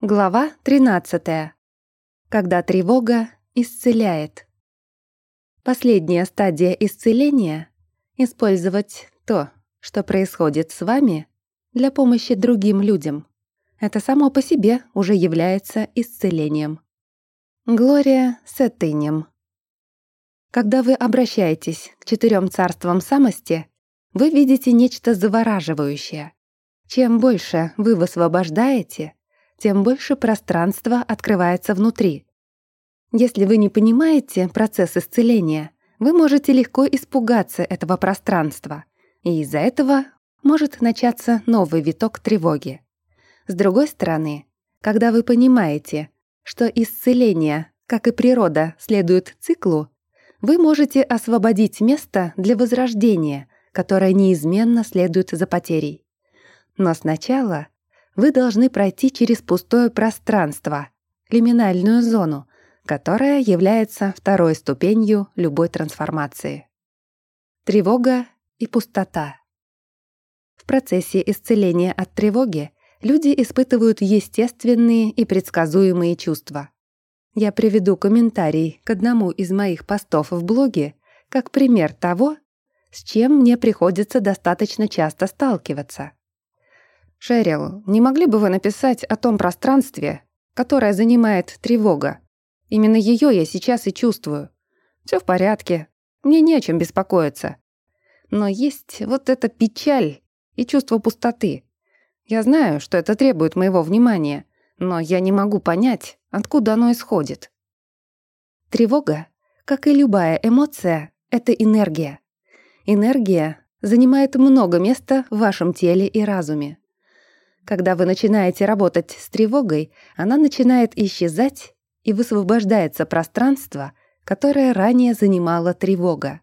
Глава 13. Когда тревога исцеляет. Последняя стадия исцеления — использовать то, что происходит с вами, для помощи другим людям. Это само по себе уже является исцелением. Глория Сеттынем. Когда вы обращаетесь к четырем царствам самости, вы видите нечто завораживающее. Чем больше вы высвобождаете — тем больше пространства открывается внутри. Если вы не понимаете процесс исцеления, вы можете легко испугаться этого пространства, и из-за этого может начаться новый виток тревоги. С другой стороны, когда вы понимаете, что исцеление, как и природа, следует циклу, вы можете освободить место для возрождения, которое неизменно следует за потерей. Но сначала вы должны пройти через пустое пространство, лиминальную зону, которая является второй ступенью любой трансформации. Тревога и пустота. В процессе исцеления от тревоги люди испытывают естественные и предсказуемые чувства. Я приведу комментарий к одному из моих постов в блоге как пример того, с чем мне приходится достаточно часто сталкиваться. «Шерил, не могли бы вы написать о том пространстве, которое занимает тревога? Именно ее я сейчас и чувствую. Все в порядке, мне не о чем беспокоиться. Но есть вот эта печаль и чувство пустоты. Я знаю, что это требует моего внимания, но я не могу понять, откуда оно исходит». Тревога, как и любая эмоция, это энергия. Энергия занимает много места в вашем теле и разуме. Когда вы начинаете работать с тревогой, она начинает исчезать, и высвобождается пространство, которое ранее занимала тревога.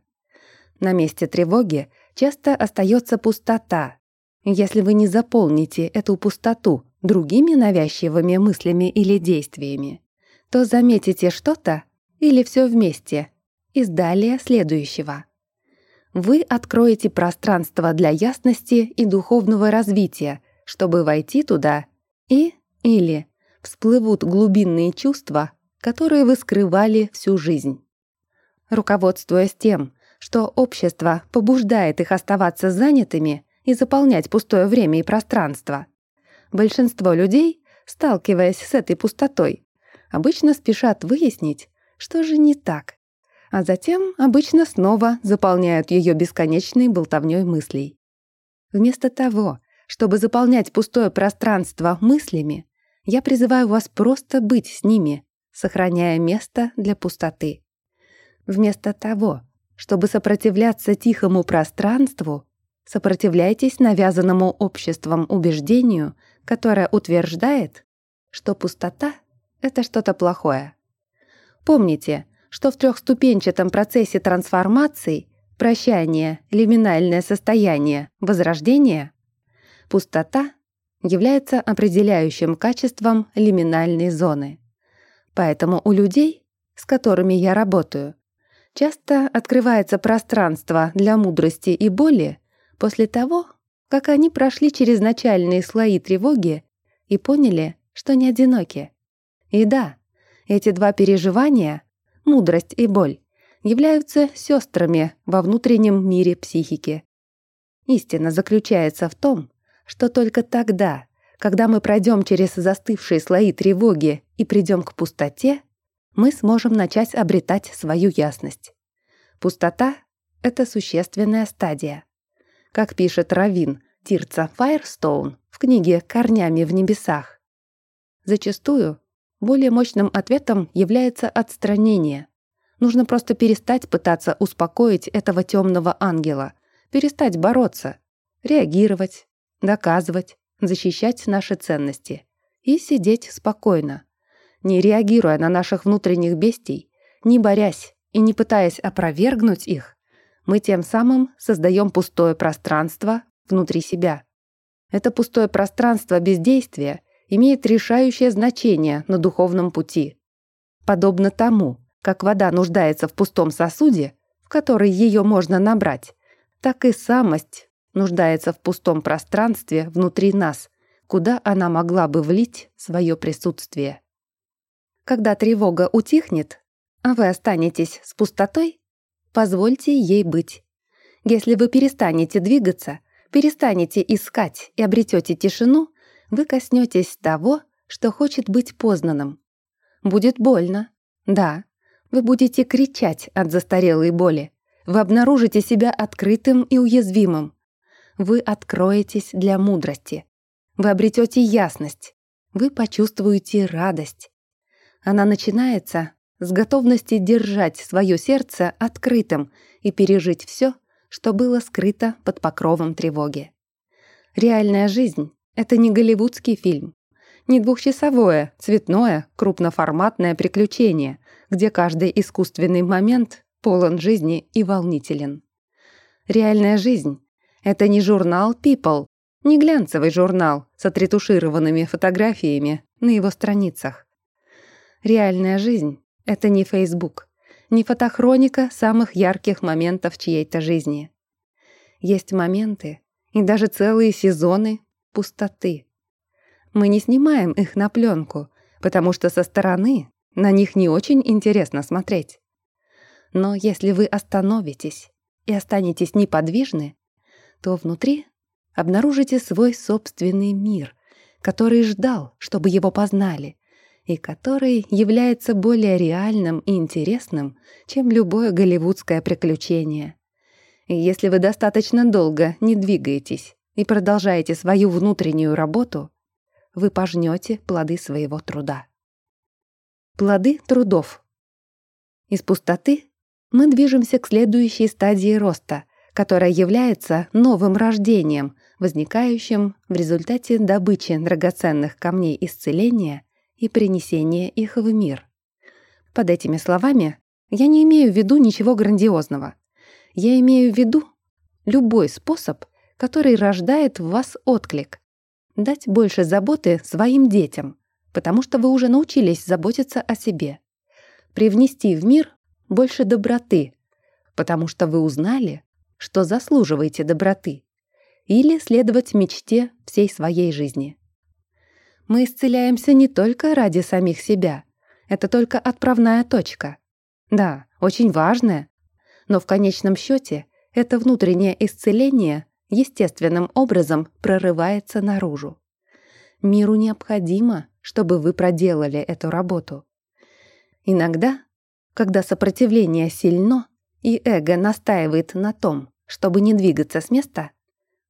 На месте тревоги часто остается пустота. Если вы не заполните эту пустоту другими навязчивыми мыслями или действиями, то заметите что-то или все вместе из далее следующего. Вы откроете пространство для ясности и духовного развития, чтобы войти туда и или всплывут глубинные чувства, которые вы скрывали всю жизнь. Руководствуясь тем, что общество побуждает их оставаться занятыми и заполнять пустое время и пространство, большинство людей, сталкиваясь с этой пустотой, обычно спешат выяснить, что же не так, а затем обычно снова заполняют ее бесконечной болтовней мыслей. Вместо того, чтобы заполнять пустое пространство мыслями, я призываю вас просто быть с ними, сохраняя место для пустоты. Вместо того, чтобы сопротивляться тихому пространству, сопротивляйтесь навязанному обществом убеждению, которое утверждает, что пустота — это что-то плохое. Помните, что в трехступенчатом процессе трансформации прощание, лиминальное состояние, возрождение Пустота является определяющим качеством лиминальной зоны. Поэтому у людей, с которыми я работаю, часто открывается пространство для мудрости и боли после того, как они прошли через начальные слои тревоги и поняли, что не одиноки. И да, эти два переживания, мудрость и боль, являются сестрами во внутреннем мире психики. Истина заключается в том, что только тогда, когда мы пройдем через застывшие слои тревоги и придем к пустоте, мы сможем начать обретать свою ясность. Пустота — это существенная стадия. Как пишет Равин Тирца Файрстоун в книге «Корнями в небесах». Зачастую более мощным ответом является отстранение. Нужно просто перестать пытаться успокоить этого темного ангела, перестать бороться, реагировать, доказывать, защищать наши ценности и сидеть спокойно, не реагируя на наших внутренних бестий, не борясь и не пытаясь опровергнуть их, мы тем самым создаем пустое пространство внутри себя. Это пустое пространство бездействия имеет решающее значение на духовном пути. Подобно тому, как вода нуждается в пустом сосуде, в который ее можно набрать, так и самость нуждается в пустом пространстве внутри нас, куда она могла бы влить свое присутствие. Когда тревога утихнет, а вы останетесь с пустотой, позвольте ей быть. Если вы перестанете двигаться, перестанете искать и обретете тишину, вы коснетесь того, что хочет быть познанным. Будет больно. Да, вы будете кричать от застарелой боли. Вы обнаружите себя открытым и уязвимым. Вы откроетесь для мудрости. Вы обретете ясность. Вы почувствуете радость. Она начинается с готовности держать свое сердце открытым и пережить все, что было скрыто под покровом тревоги. Реальная жизнь — это не голливудский фильм, не двухчасовое, цветное, крупноформатное приключение, где каждый искусственный момент полон жизни и волнителен. Реальная жизнь — это не журнал People, не глянцевый журнал с отретушированными фотографиями на его страницах. Реальная жизнь — это не Facebook, не фотохроника самых ярких моментов чьей-то жизни. Есть моменты и даже целые сезоны пустоты. Мы не снимаем их на пленку, потому что со стороны на них не очень интересно смотреть. Но если вы остановитесь и останетесь неподвижны, то внутри обнаружите свой собственный мир, который ждал, чтобы его познали, и который является более реальным и интересным, чем любое голливудское приключение. И если вы достаточно долго не двигаетесь и продолжаете свою внутреннюю работу, вы пожнете плоды своего труда. Плоды трудов. Из пустоты мы движемся к следующей стадии роста, которая является новым рождением, возникающим в результате добычи драгоценных камней исцеления и принесения их в мир. Под этими словами я не имею в виду ничего грандиозного. Я имею в виду любой способ, который рождает в вас отклик. Дать больше заботы своим детям, потому что вы уже научились заботиться о себе. Привнести в мир больше доброты, потому что вы узнали, что заслуживаете доброты. Или следовать мечте всей своей жизни. Мы исцеляемся не только ради самих себя. Это только отправная точка. Да, очень важная. Но в конечном счете это внутреннее исцеление естественным образом прорывается наружу. Миру необходимо, чтобы вы проделали эту работу. Иногда, когда сопротивление сильно и эго настаивает на том, чтобы не двигаться с места,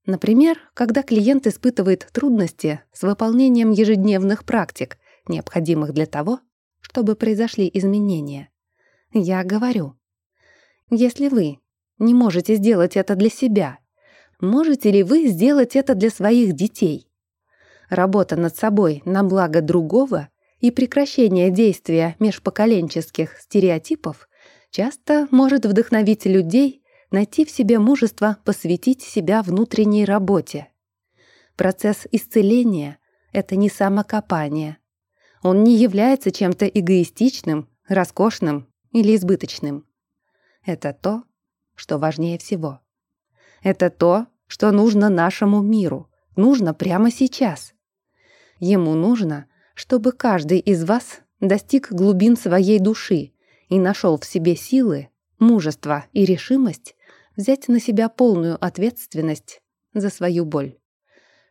Например, когда клиент испытывает трудности с выполнением ежедневных практик, необходимых для того, чтобы произошли изменения. Я говорю, если вы не можете сделать это для себя, можете ли вы сделать это для своих детей? Работа над собой на благо другого и прекращение действия межпоколенческих стереотипов часто может вдохновить людей найти в себе мужество посвятить себя внутренней работе. Процесс исцеления — это не самокопание. Он не является чем-то эгоистичным, роскошным или избыточным. Это то, что важнее всего. Это то, что нужно нашему миру, нужно прямо сейчас. Ему нужно, чтобы каждый из вас достиг глубин своей души и нашел в себе силы, мужество и решимость взять на себя полную ответственность за свою боль.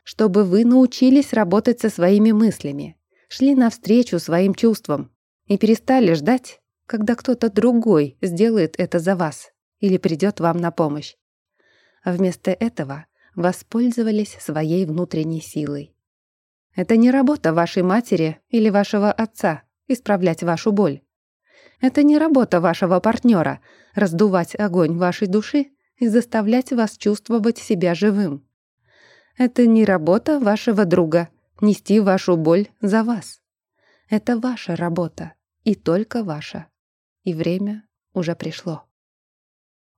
Чтобы вы научились работать со своими мыслями, шли навстречу своим чувствам и перестали ждать, когда кто-то другой сделает это за вас или придет вам на помощь. А вместо этого воспользовались своей внутренней силой. Это не работа вашей матери или вашего отца исправлять вашу боль. Это не работа вашего партнера раздувать огонь вашей души и заставлять вас чувствовать себя живым. Это не работа вашего друга — нести вашу боль за вас. Это ваша работа, и только ваша. И время уже пришло.